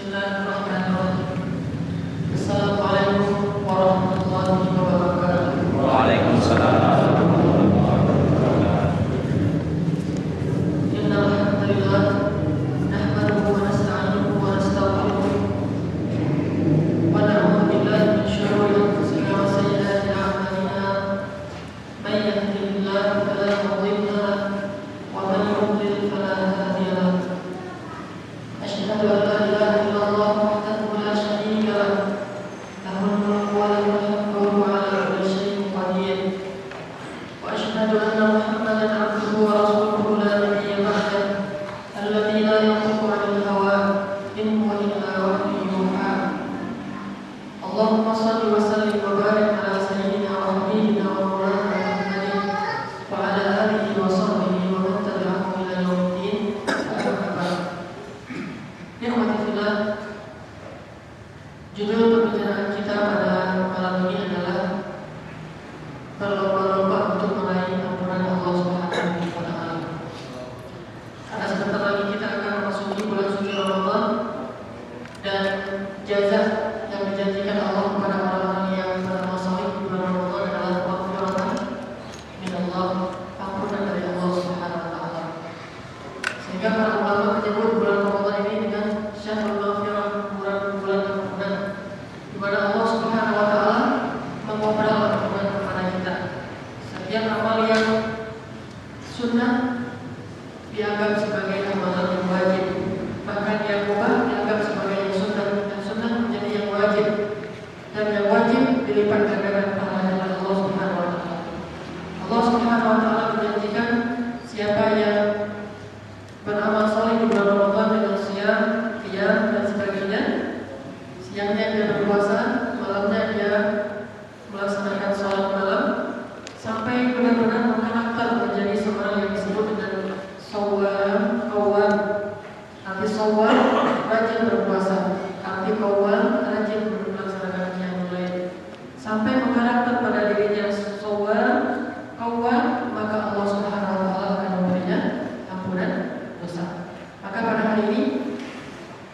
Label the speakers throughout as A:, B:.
A: Bismillahirrahmanirrahim. Assalamualaikum warahmatullahi wabarakatuh. Waalaikumsalam.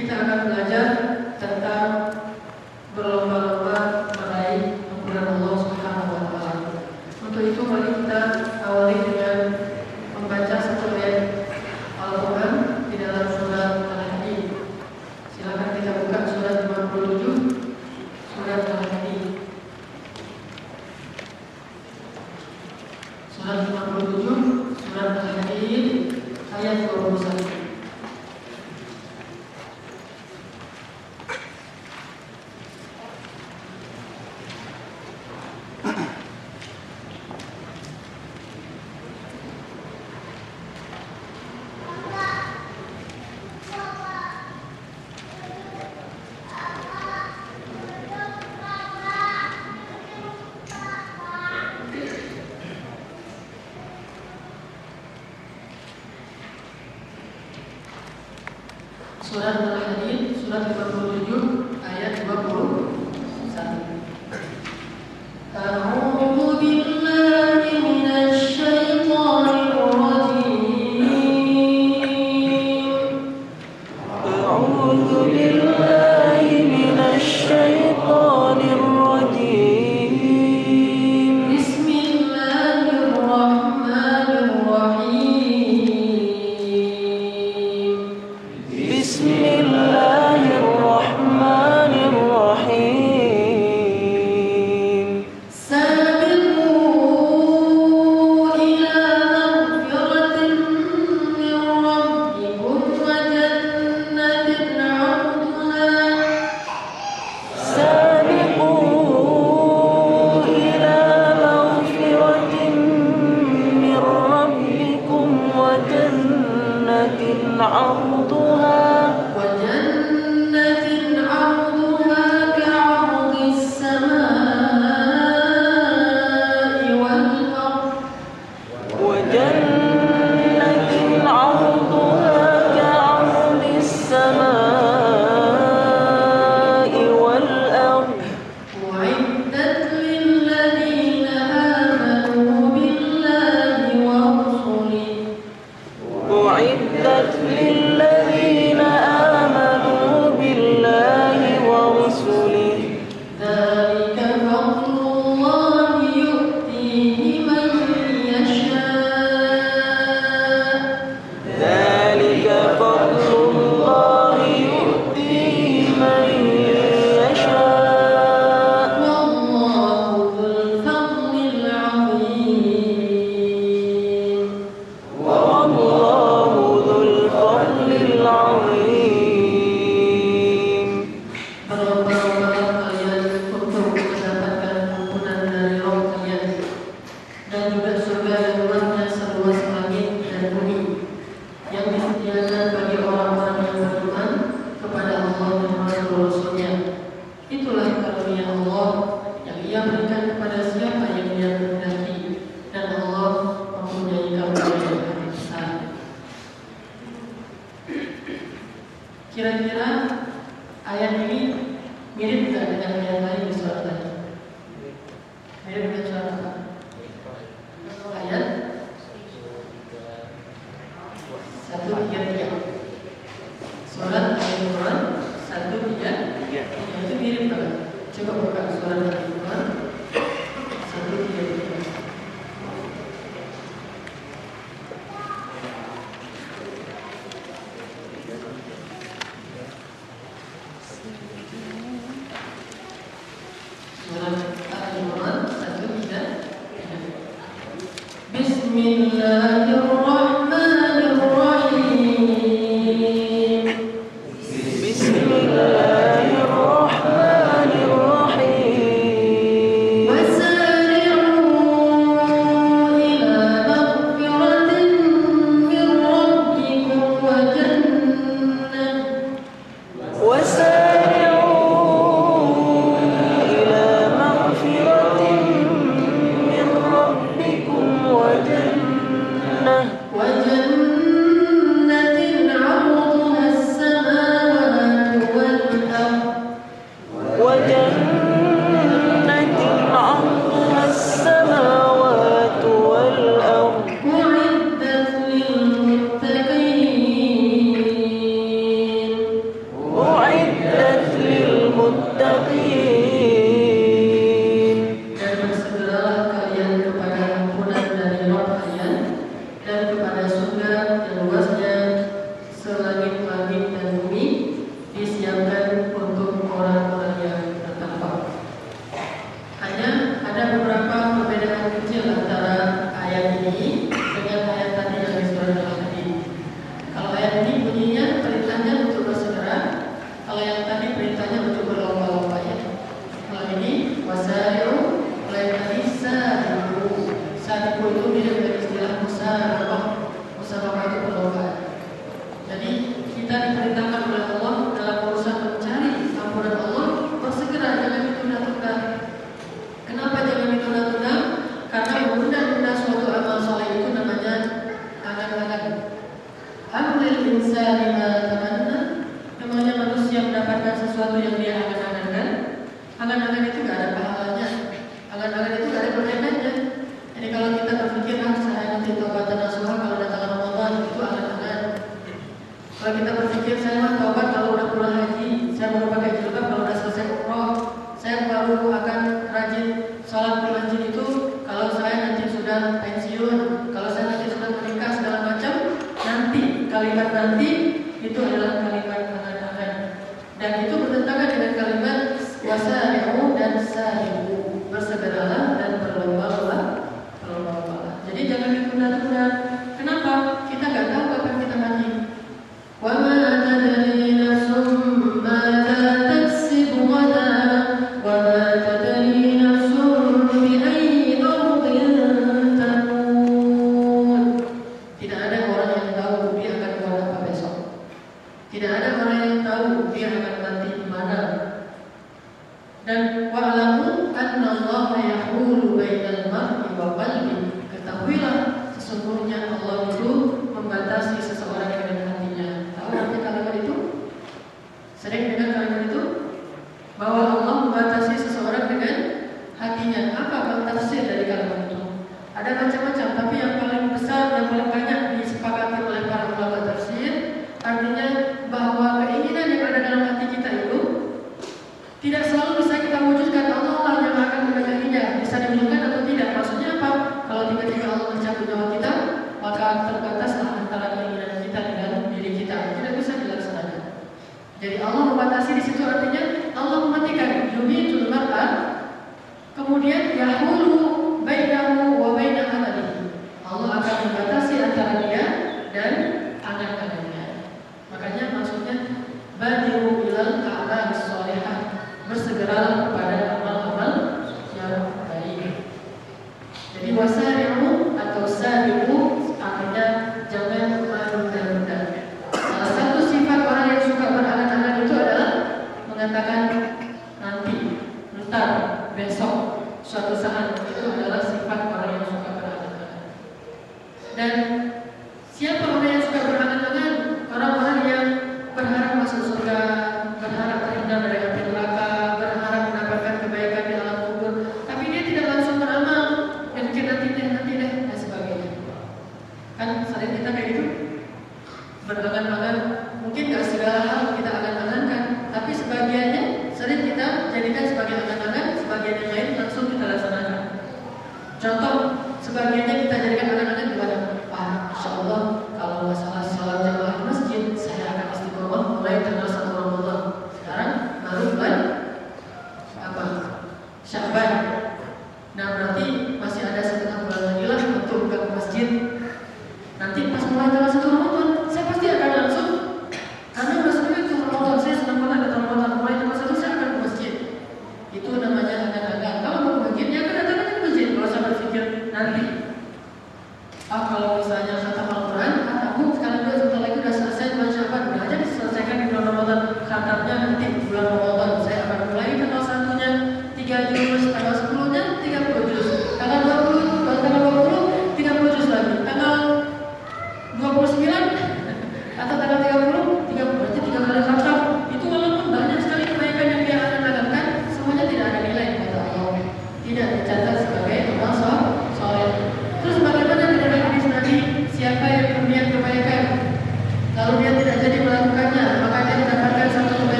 A: kita akan belajar tentang
B: أعدت
A: للذين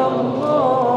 A: الله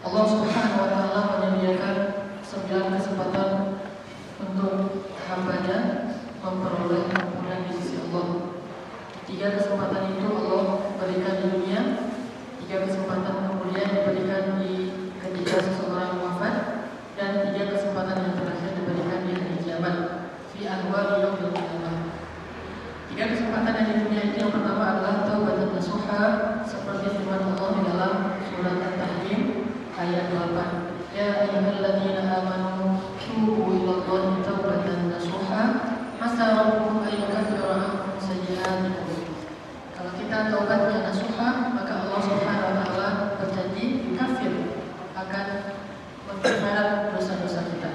B: Allah
A: Subhanahu wa taala menyediakan sembilan kesempatan untuk hambanya memperoleh ampunan di sisi Allah. Tiga kesempatan itu Allah berikan di dunia, tiga kesempatan kemudian diberikan di ketika seseorang wafat dan tiga kesempatan yang terakhir diberikan di hari kiamat fi anwar di qiyamah. Tiga kesempatan yang di dunia itu yang pertama adalah taubat nasuha seperti firman Allah di dalam surat ayat 8 ya ayyuhalladzina amanu tubu ila Allahi taubatan nasuha asa rabbukum an yukaffira ankum sayyi'atikum. Kalau kita taubatnya nasuha maka Allah Subhanahu wa taala berjanji kafir akan memperbaiki dosa-dosa kita.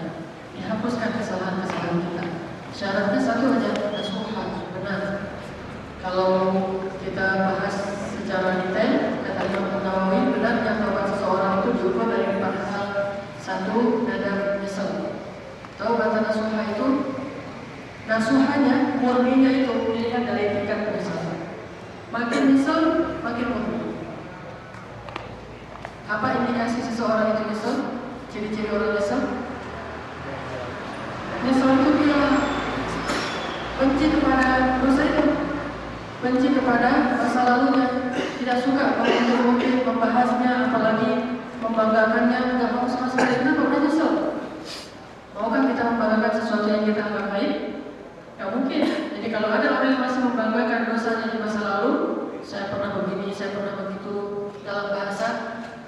A: Dihapuskan kesalahan-kesalahan kita. Syaratnya satu aja nasuha benar. Kalau kita bahas secara detail kata Imam Nawawi benar yang bahwa Taubat nasuha itu nasuhanya, murninya itu dilihat dari tingkat penyesalan. Makin nyesel, makin murni. Apa indikasi seseorang itu nyesel? Ciri-ciri orang nyesel? Nyesel itu dia benci kepada dosa itu, benci kepada masa lalunya, tidak suka mungkin mungkin membahasnya, apalagi membanggakannya, nggak mau sama sekali. Kenapa? Udah nyesel. Maukah kita membanggakan sesuatu yang kita anggap baik? Nggak mungkin. Jadi kalau ada orang yang masih membanggakan dosanya di masa lalu, saya pernah begini, saya pernah begitu dalam bahasa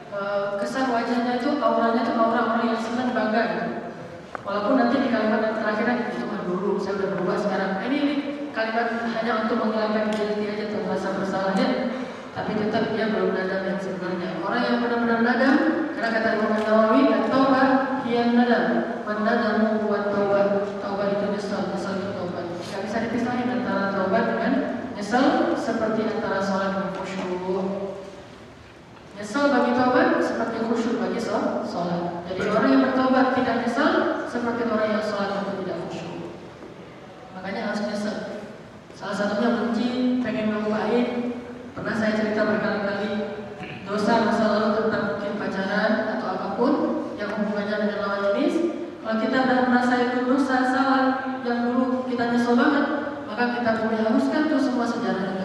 A: eh, kesan wajahnya itu auranya itu aura orang yang senang bangga gitu. Walaupun nanti di kalimat yang terakhir itu mah dulu saya udah berubah sekarang. Nah, Ini, ini kalimat hanya untuk menghilangkan guilty aja tuh bersalahnya. Tapi tetap dia belum nadam yang sebenarnya. Orang yang benar-benar nadam, karena kata Imam Nawawi, taubat yang nadam, menadamu buat taubat. Taubat itu nyesal, nyesal itu taubat. Gak bisa dipisahin antara taubat dengan nyesal seperti antara sholat dan khusyuk. Nyesal bagi taubat seperti khusyuk bagi shol- sholat. Jadi orang yang bertobat tidak nyesal seperti orang yang sholat itu tidak khusyuk. Makanya harus nyesal. Salah satunya benci, pengen ngelupain. Pernah saya cerita berkali-kali dosa masa lalu tentang mungkin pacaran atau apa pun yang hubungannya dengan lawan jenis. Kalau kita sudah merasa itu dosa salah yang dulu kita nyesel banget, maka kita boleh hapuskan tuh semua sejarah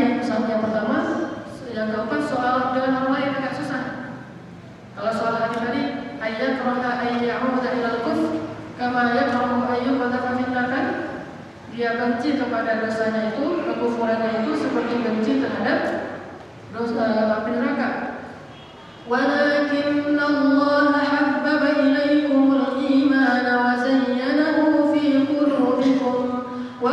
A: yang soal yang pertama, yang keempat soal dengan orang lain agak susah. Kalau soal hari tadi, ayat roha ayyahumuda ilal kuf, kama ayat rohmu ayyum kan dia benci kepada dosanya itu, kekufurannya itu seperti benci terhadap dosa eh, api neraka. Walakin Allah habbaba iman wa zayyanahu fi qulubikum wa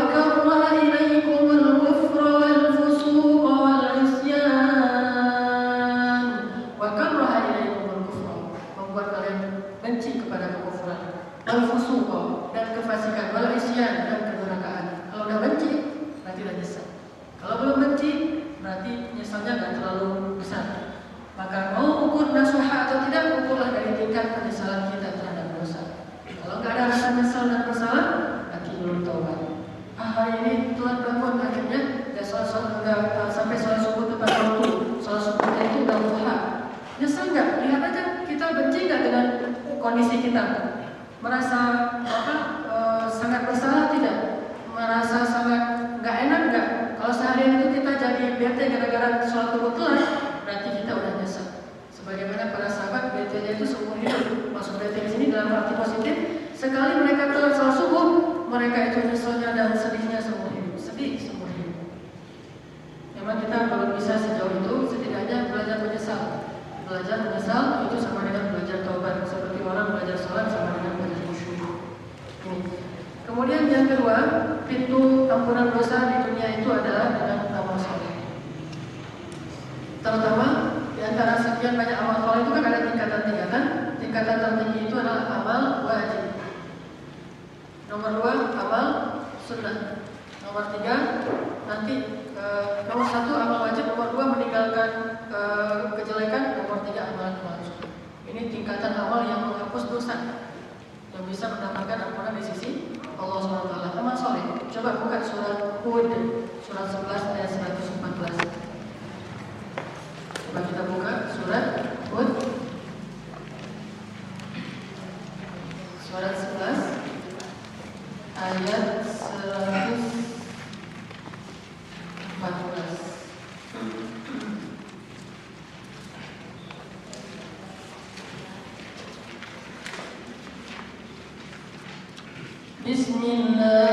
A: بسم الله.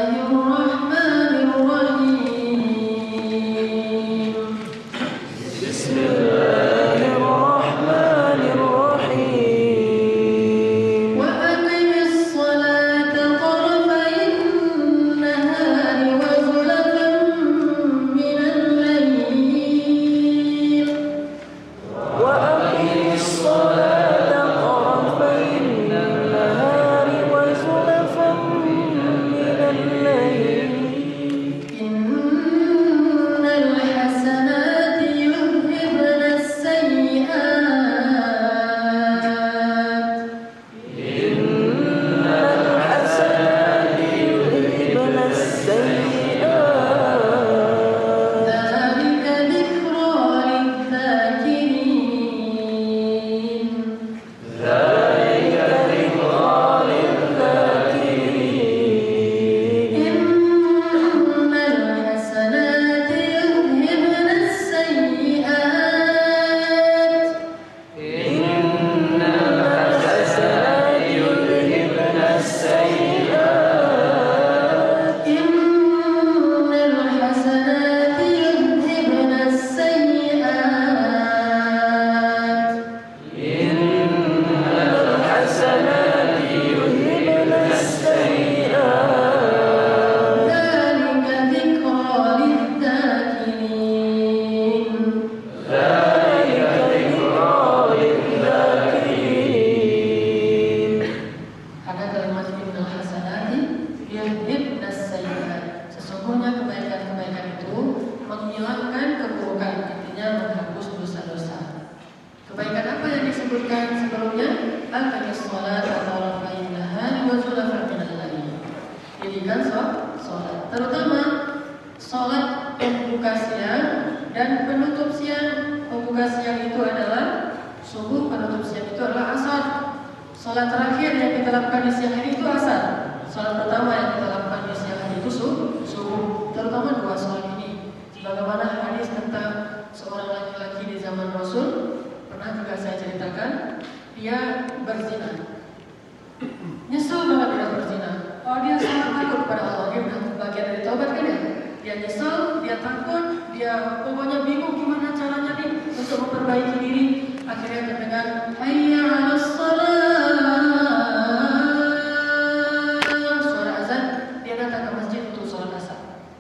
A: azan dia datang ke masjid untuk sholat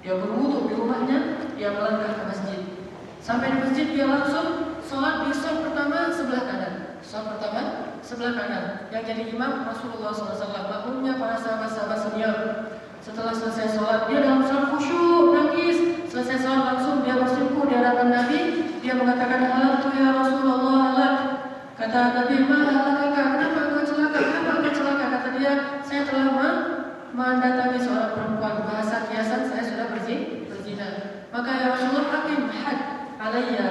A: dia di rumahnya dia melangkah ke masjid. Sampai di masjid dia langsung sholat pertama sebelah kanan. Sholat pertama sebelah kanan. Yang jadi imam Rasulullah SAW para sahabat-sahabat setelah selesai sholat dia dalam sholat khusyuk nangis. Selesai sholat langsung dia bersimpu di hadapan Nabi. Dia mengatakan halal itu ya Rasulullah halal. Kata Nabi, ma halal kakak, kenapa engkau celaka? Kenapa engkau celaka? Kata dia, saya telah mendatangi seorang perempuan bahasa kiasan saya sudah berzin, berzina. Maka ya Rasulullah hakim had alaiya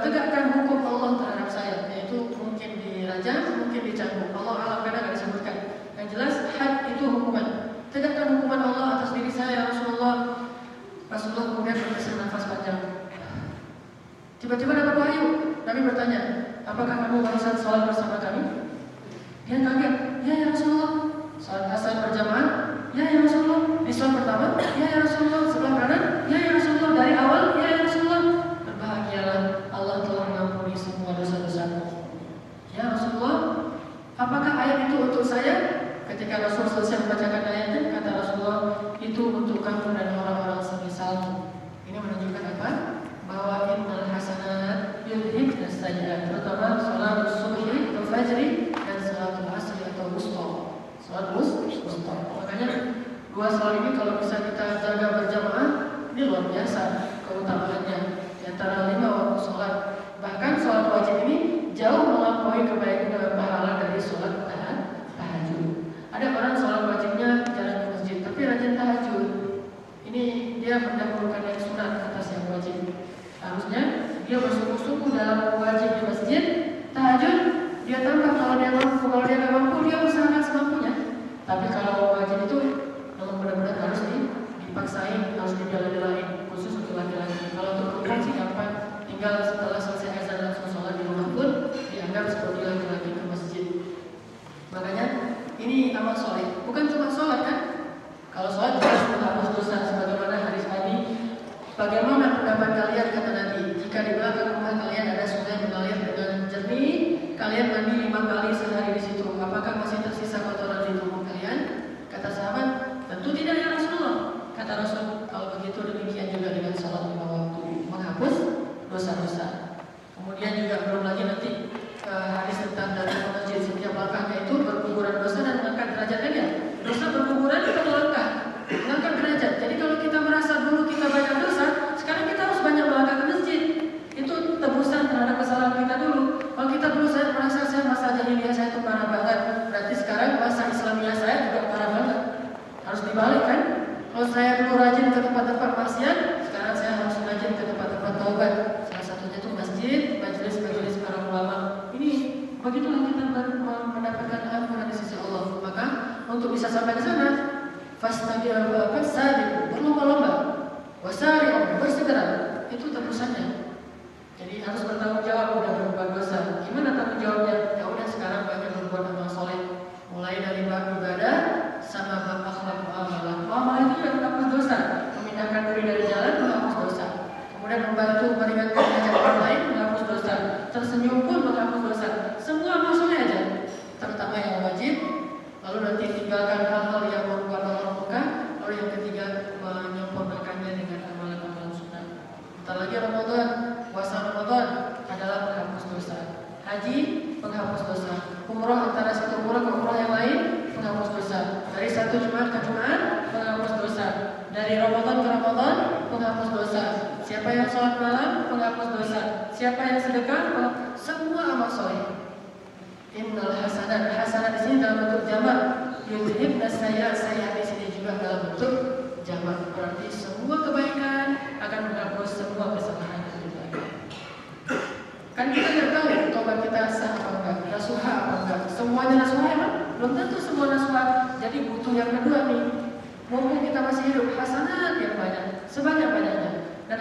A: tegakkan hukum Allah terhadap saya yaitu mungkin dirajam, mungkin dicambuk. Allah alam karena tidak disebutkan. Yang jelas had itu hukuman. Tegakkan hukuman Allah atas diri saya ya Rasulullah Rasulullah kemudian berkesan nafas panjang. Tiba-tiba dapat wahyu. Nabi bertanya, apakah kamu barusan sholat bersama kami? Dia kaget. Ya ya Rasulullah. Sholat asar berjamaah. Ya ya Rasulullah. Di sholat pertama. Ya ya Rasulullah. Sebelah kanan. Ya ya Rasulullah. Dari awal. Ya ya Rasulullah. Berbahagialah Allah telah mengampuni semua dosa-dosamu. Ya Rasulullah. Apakah ayat itu untuk saya? Ketika Rasul selesai membacakan ayatnya, kata Rasulullah, itu untuk kamu dan orang-orang semisalmu. Ini menunjukkan apa? Bahwa innal hasanat yudhibna sayyi'at, terutama salat subhi atau fajri dan salat asri atau wusta. Salat wusta. Makanya dua salat ini kalau bisa kita jaga berjamaah, ini luar biasa keutamaannya. Di antara lima waktu sholat, bahkan sholat wajib ini jauh melampaui kebaikan dan pahala dari tahan tahajud. Ada orang sholat wajibnya jarang ke masjid, tapi rajin tahajud. Ini dia mendahulukan yang sunat atas yang wajib. Harusnya dia bersungguh-sungguh dalam wajib di masjid, tahajud, dia tambah kalau dia mampu, kalau dia nggak mampu dia usahakan semampunya. Tapi kalau wajib itu memang benar-benar harus di- dipaksain, harus dibela-belain, khusus untuk laki-laki. Kalau untuk perempuan sih gampang, tinggal setelah selesai azan langsung sholat di rumah pun dianggap seperti laki-laki ke masjid. Makanya ini amal soleh, bukan cuma sholat kan? Kalau sholat jelas menghapus dosa sebagaimana hadis Nabi. Bagaimana pendapat kalian kata Nabi? Jika di belakang rumah kalian ada sungai mengalir dengan jernih, kalian mandi lima kali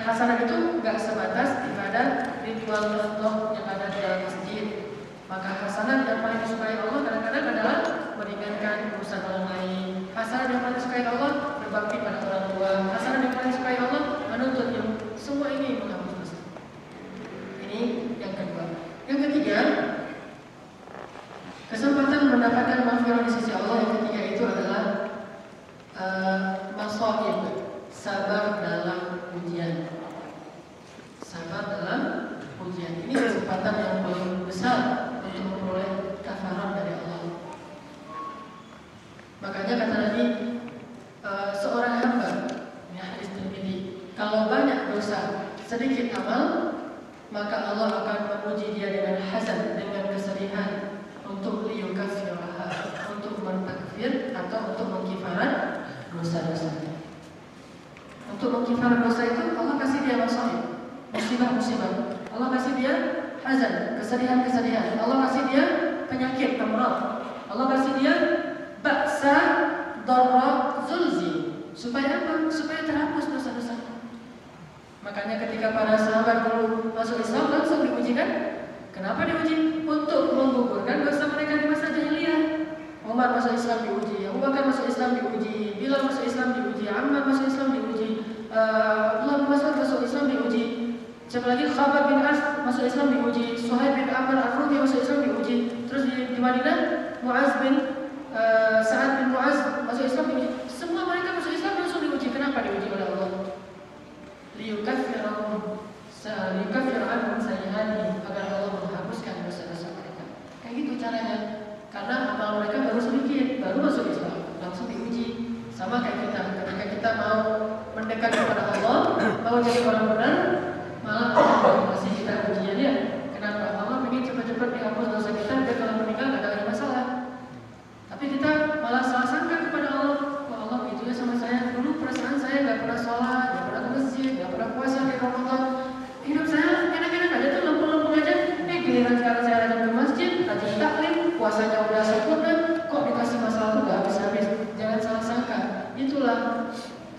A: Dan hasanat itu nggak sebatas ibadah ritual Allah yang ada di dalam masjid. Maka hasanat yang paling disukai Allah kadang-kadang adalah meringankan urusan orang lain. Hasanat yang paling disukai Allah berbakti pada orang tua. Hasanat yang paling disukai Allah menuntut ilmu. Semua ini menghapus dosa. Ini yang kedua. Yang ketiga,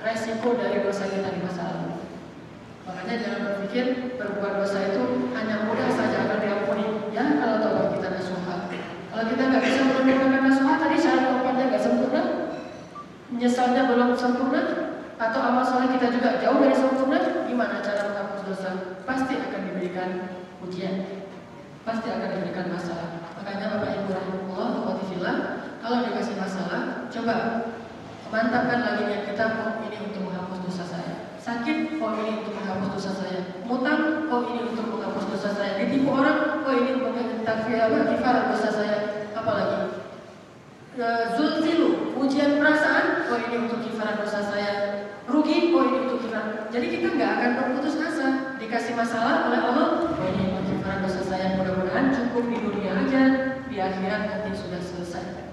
A: resiko dari dosa kita di masa lalu. Makanya jangan berpikir berbuat dosa itu hanya mudah saja akan diampuni. Ya kalau tobat kita nasuha. Kalau kita nggak bisa menggunakan nasuha tadi syarat tobatnya nggak sempurna, menyesalnya belum sempurna, atau amal soleh kita juga jauh dari sempurna, gimana cara menghapus dosa? Pasti akan diberikan ujian, pasti akan diberikan masalah. Makanya Bapak Ibu rahimahullah, kalau dikasih masalah, coba Mantapkan lagi yang kita, kok ini untuk menghapus dosa saya. Sakit, kok ini untuk menghapus dosa saya. Mutang, kok ini untuk menghapus dosa saya. Ditipu orang, kok ini untuk menghapus dosa saya. Apalagi zulzilu ujian perasaan kok ini untuk kifaran dosa saya rugi kok ini untuk kifaran jadi kita nggak akan berputus asa dikasih masalah oleh Allah oh ini untuk kifaran dosa saya mudah-mudahan cukup di dunia aja di akhirat nanti sudah selesai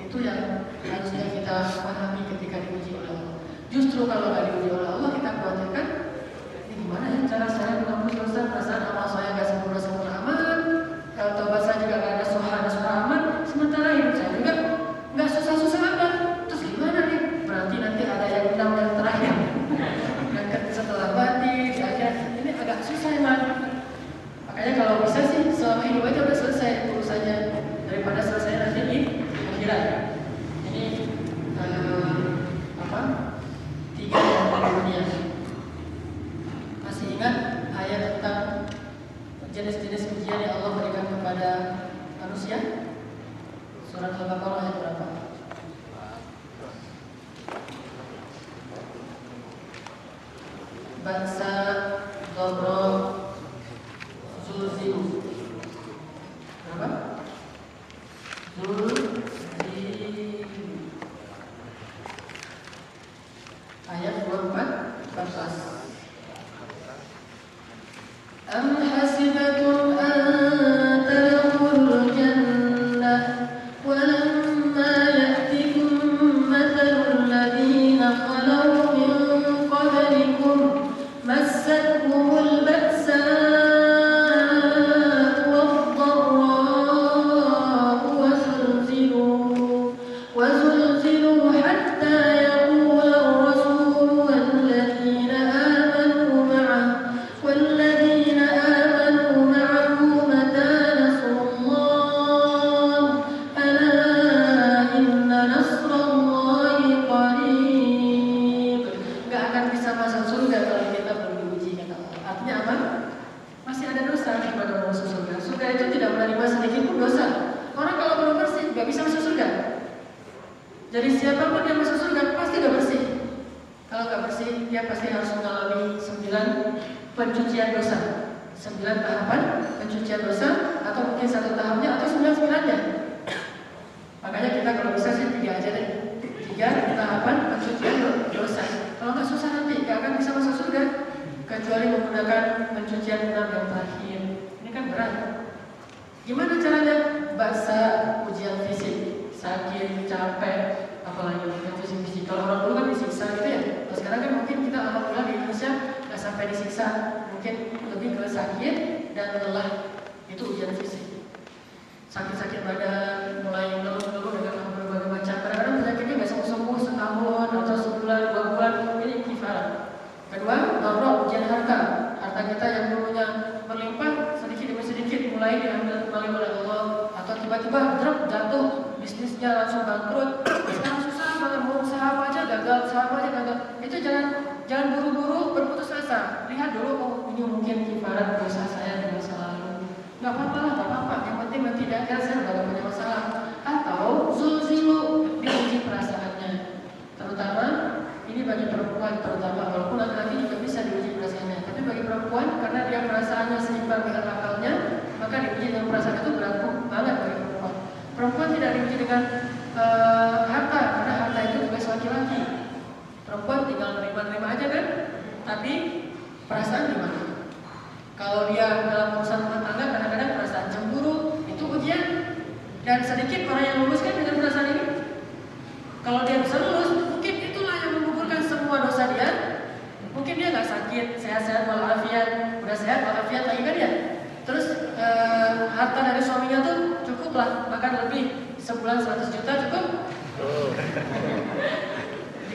A: itu yang harusnya kita pahami ketika diuji oleh Allah. Justru kalau nggak diuji oleh Allah, kita khawatirkan, ini gimana ya cara saya mengambil dosa perasaan awal saya nggak sempurna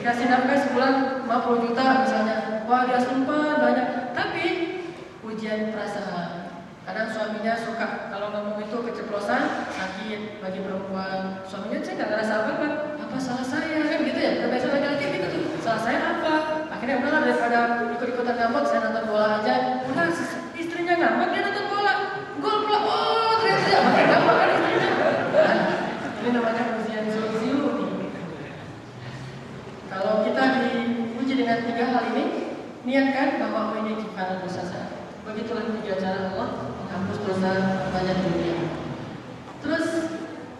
A: Dikasih nafkah sebulan 50 juta misalnya, wah dia simpan banyak. Tapi ujian perasaan. Kadang suaminya suka kalau ngomong itu keceplosan sakit bagi perempuan. Suaminya saya nggak ngerasa apa-apa. Apa salah saya kan gitu ya? Biasa laki-laki gitu tuh. Salah saya apa? Akhirnya udahlah daripada ikut-ikutan ngambek saya nonton bola aja. Udah istrinya ngambek dia nonton bola. Gol pula. Oh ternyata ya makin ngambek kan istrinya. Nah, ini namanya ujian solusiu nih. Kalau kita diuji dengan tiga hal ini, niatkan bahwa ini kifarat dosa saya. Begitulah tiga cara Allah menghapus dosa banyak dunia. Terus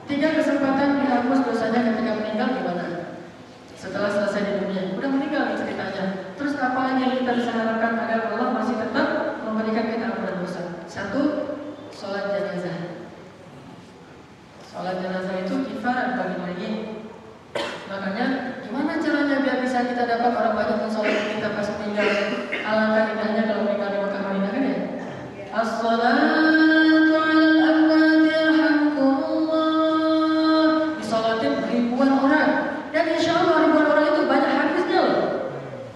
A: tiga kesempatan dihapus dosanya ketika meninggal gimana? Setelah selesai di dunia, udah meninggal nih ceritanya. Terus apa yang kita bisa harapkan agar Allah masih tetap memberikan kita ampunan dosa? Satu, sholat jenazah. Sholat jenazah itu kifarat bagi mayit. Makanya gimana caranya biar bisa kita dapat orang banyak yang sholat kita pas meninggal? Alangkah indahnya kalau meninggal di Mekah Madinah kan ya? As-salatu ala al-amwati yarhamkumullah. Disolatin ribuan orang. Dan insya Allah ribuan orang itu banyak hadisnya loh.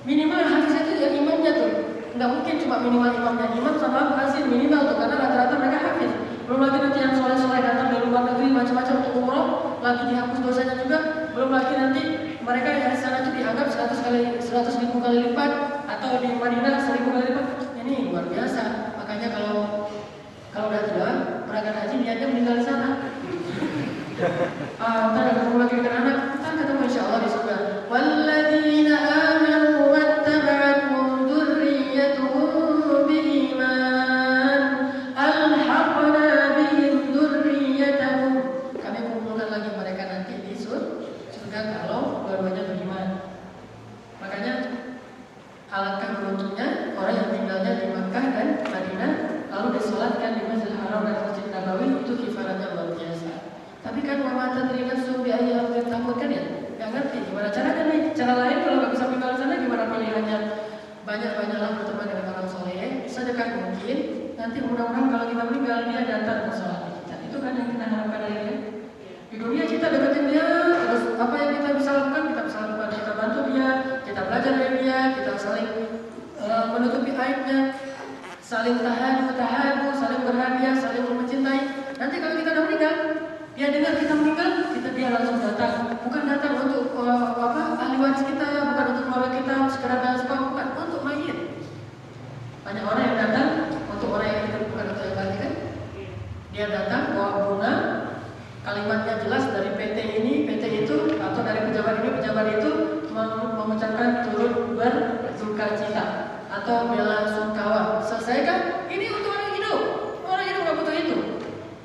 A: Minimal hadisnya itu yang imamnya tuh. Nggak mungkin cuma minimal imamnya. Imam sama hasil minimal tuh karena rata-rata mereka hafiz. Belum lagi nanti yang soleh-soleh datang dari luar negeri macam-macam untuk umroh, lagi dihapus dosanya juga. Belum lagi nanti mereka yang di sana itu dianggap 100 kali 100 ribu kali lipat atau di Madinah 1000 kali lipat. Ini luar biasa. Makanya kalau kalau udah tua, berangkat haji niatnya meninggal di sana. Ah, ntar ketemu lagi dengan anak, ntar ketemu insya Allah di surga. Walladzina amanu wattaba'athum dzurriyyatuhum biiman alhaqna bihim dzurriyyatahum. Kami kumpulkan lagi mereka nanti di sur- surga kalau dua-duanya beriman. Makanya alangkah beruntungnya orang yang tinggalnya di Makkah dan Madinah lalu disolatkan di Masjidil Haram dan Masjid Nabawi itu kifaratnya luar biasa. Tapi kan wa mata teringat sumbi ayat takut kan ya? Gak ngerti gimana caranya nih? Cara lain kalau nggak bisa tinggal di sana gimana pilihannya? Banyak-banyaklah berteman dengan orang soleh, sedekah mungkin. Nanti mudah-mudahan kalau kita meninggal dia datang ke sholat kita. Itu kan yang kita harapkan dari dia. Di dunia kita deketin dia, terus apa yang kita bisa lakukan kita bisa lakukan. Kita bantu dia, kita belajar dari dia, kita saling eh, menutupi aibnya, saling tahadu, tahadu, saling berhadiah, saling mencintai. Nanti kalau kita udah meninggal, dia dengar kita meninggal, kita dia langsung datang. Bukan datang untuk eh, apa ahli waris kita, bukan untuk keluarga kita, sekedar balas bukan untuk mayit. Banyak orang yang datang untuk orang yang hidup bukan untuk yang mati kan? Dia datang bawa bunga, kalimatnya jelas dari PT ini, PT itu, atau dari pejabat ini, pejabat itu atau bela sungkawa. Selesai kan? Ini untuk orang hidup. Orang hidup nggak butuh itu.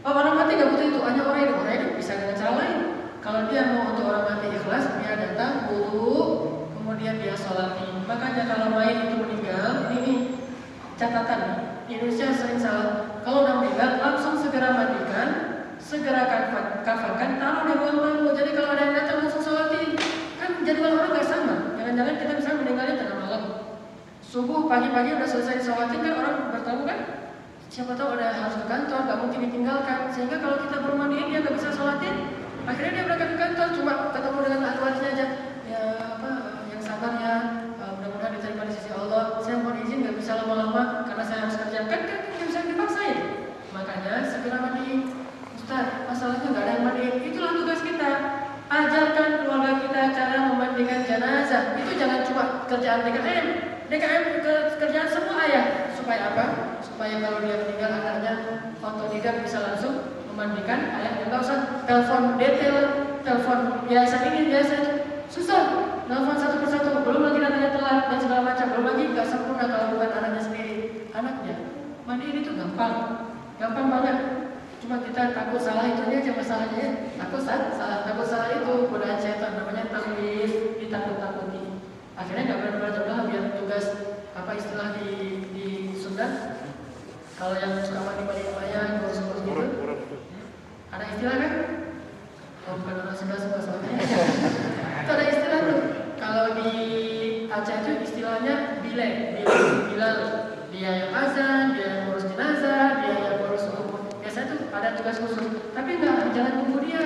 A: Orang mati nggak butuh itu. Hanya orang hidup. Orang hidup bisa dengan cara lain. Kalau dia mau untuk orang mati ikhlas, dia datang wudhu, kemudian dia sholatin. Makanya kalau main itu meninggal, ini catatan nih. Di Indonesia sering salah. Kalau udah meninggal, langsung segera mandikan, segera kafan, kafankan, taruh di ruang tamu. Jadi kalau ada yang datang langsung sholatin. Kan jadwal orang nggak sama. Jangan-jangan kita bisa meninggalnya. Subuh pagi-pagi udah selesai sholatin kan orang bertamu kan? siapa tahu ada harus ke kantor, nggak mungkin ditinggalkan. Sehingga kalau kita belum mandiin dia nggak bisa sholatin, akhirnya dia berangkat ke kantor cuma ketemu dengan ahli aja. Ya apa yang sabar ya, uh, mudah-mudahan diterima di sisi Allah. Saya mohon izin nggak bisa lama-lama karena saya harus kerja kan kan nggak bisa dipaksain. Makanya segera mandiin. Ustaz, masalahnya nggak ada yang mandiin. Itulah tugas kita. Ajarkan keluarga kita cara memandikan jenazah. Itu jangan cuma kerjaan DKM. DKM ke kerjaan semua ayah. Supaya apa? Supaya kalau dia meninggal anaknya otodidak bisa langsung memandikan ayah. Nggak usah telepon detail, telepon biasa ini biasa. Susah. Telepon satu persatu. Belum lagi datanya telat dan segala macam. Belum lagi nggak sempurna kalau bukan anaknya sendiri. Anaknya. Mandiin itu gampang. Gampang banget. Cuma kita takut salah itu aja masalahnya. Takut salah, salah takut salah itu godaan setan namanya takwil, ditakut-takuti. Akhirnya nggak berani belajar udah biar tugas apa istilah di di Sunda. Kalau yang suka mandi mandi lumayan, ngurus-ngurus gitu. Ada istilah kan? Oh, bukan orang Sunda semua soalnya. itu ada istilah tuh. Kalau di Aceh itu istilahnya bile, bile, bilal. Dia yang azan, dia yang ngurus jenazah, dia yang ngurus hukum. Biasanya tuh ada tugas khusus. Tapi enggak, jangan tunggu dia.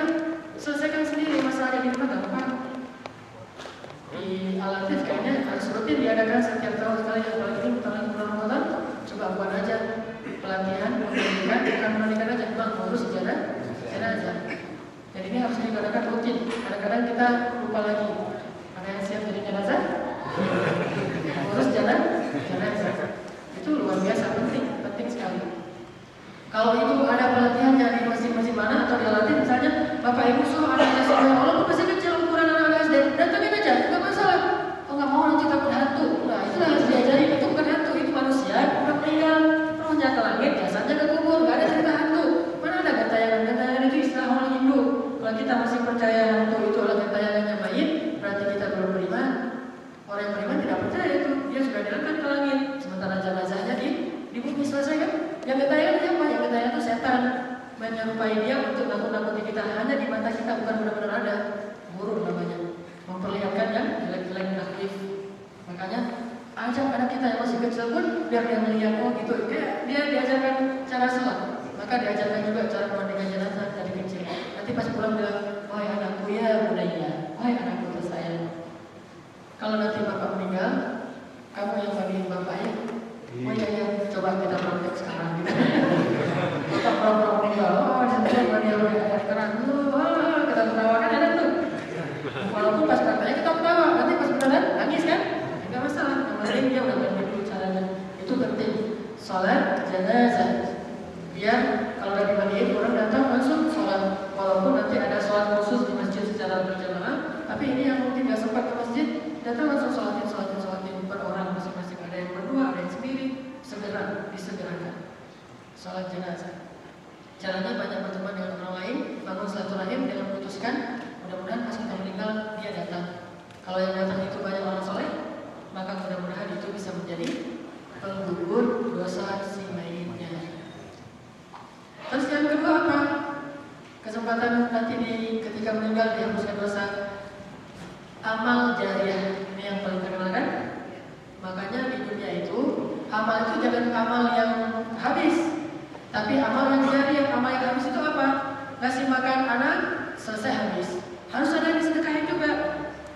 A: Anak, selesai habis. Harus ada yang disedekahin juga.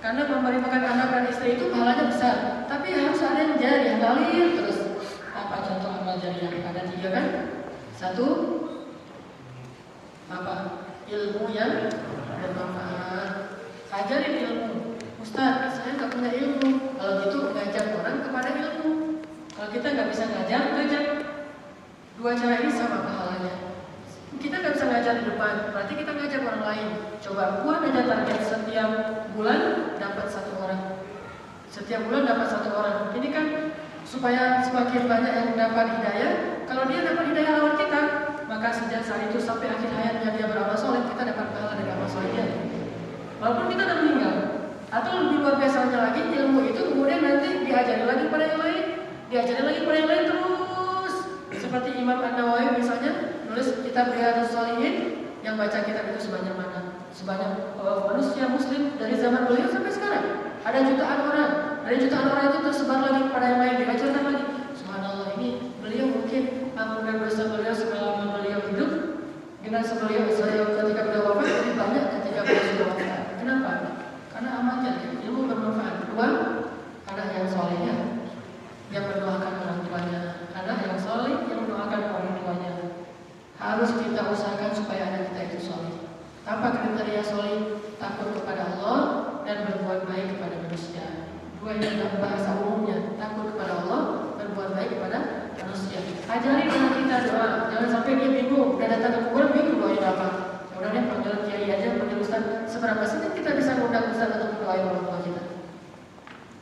A: Karena memberi makan anak dan istri itu pahalanya besar. Tapi harus ada yang jariah, ngalir terus. Apa contoh amal jariah? Ada tiga kan? Satu, apa? Ilmu yang bermanfaat. Ajarin ilmu. Ustaz, saya nggak punya ilmu. Kalau gitu ngajak orang kepada ilmu. Kalau kita nggak bisa ngajar, ngajak. Dua cara ini sama pahalanya. Kita nggak bisa ngajar di depan, berarti kita ngajak orang lain. Coba buat aja target setiap bulan dapat satu orang. Setiap bulan dapat satu orang. Ini kan supaya semakin banyak yang dapat hidayah. Kalau dia dapat hidayah lewat kita, maka sejak saat itu sampai akhir hayatnya dia beramal soleh, kita dapat pahala dari amal solehnya. Walaupun kita udah meninggal. Atau lebih luar biasanya lagi, ilmu itu kemudian nanti diajari lagi pada yang lain, diajari lagi pada yang lain terus. Seperti Imam An-Nawawi misalnya nulis kitab Riyadhus Shalihin yang baca kitab itu sebanyak mana? Sebanyak uh, manusia muslim dari zaman beliau sampai sekarang. Ada jutaan orang. Dari jutaan orang itu tersebar lagi pada yang lain diajarkan lagi. Subhanallah ini beliau mungkin mengampunkan dosa beliau selama beliau hidup dengan sebeliau beliau ketika beliau wafat lebih banyak ketika beliau sudah wafat. Kenapa? Karena amalnya ilmu bermanfaat. Dua, anak yang solehnya yang mendoakan orang tuanya, anak yang soleh yang mendoakan orang. Harus kita usahakan supaya anak kita itu soleh. Apa kriteria soleh? Takut kepada Allah dan berbuat baik kepada manusia. Dua ini adalah bahasa umumnya. Takut kepada Allah, berbuat baik kepada manusia. Ajari anak kita doa. Jangan sampai dia bingung. Udah datang ke kuburan bingung doain apa. Ya udah deh panggil kiai aja, panggil ustaz. Seberapa sering kita bisa ngundang ustaz untuk mendoain orang tua kita?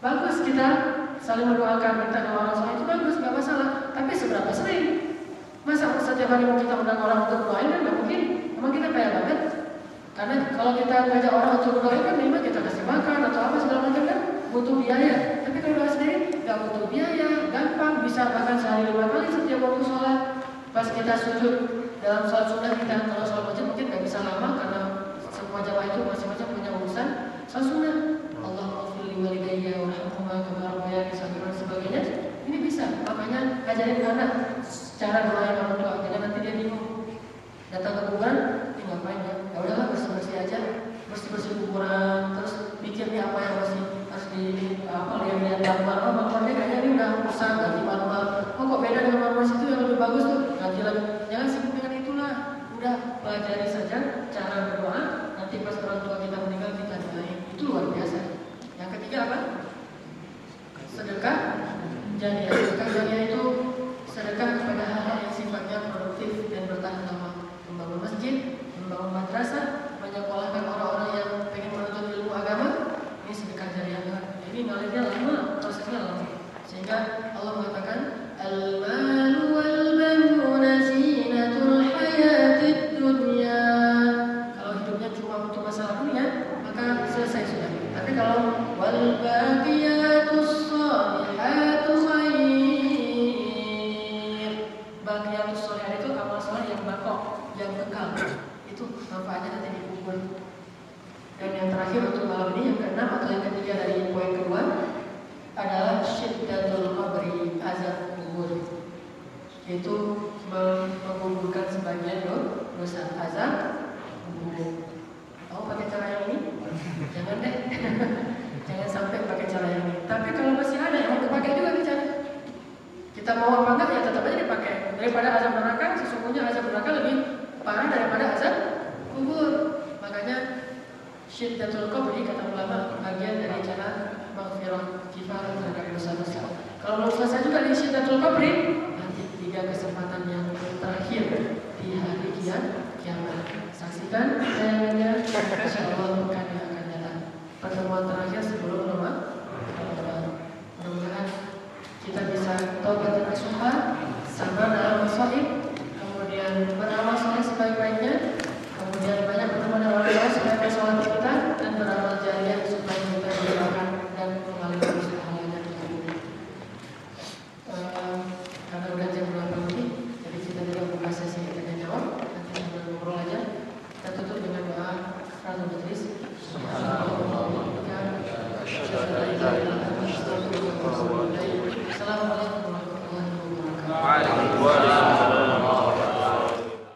A: Bagus kita saling mendoakan minta doa orang soleh itu bagus, nggak masalah. Tapi seberapa sering? Masa setiap hari mau kita undang orang untuk doain kan nggak mungkin. Emang kita kaya banget? Karena kalau kita ngajak orang untuk doain kan memang kita kasih makan atau apa segala macam kan butuh biaya. Tapi kalau doa sendiri nggak butuh biaya, gampang bisa bahkan sehari lima kali setiap waktu sholat. Pas kita sujud dalam sholat sunnah kita kalau sholat wajib mungkin nggak bisa lama karena semua jamaah itu masing-masing punya urusan. Sholat sunnah walidayya warhamhuma kama rabbayani saghiran sebagainya. Ini bisa. Makanya ajarin anak cara doain orang tua. Jangan nanti dia bingung. Datang ke kuburan,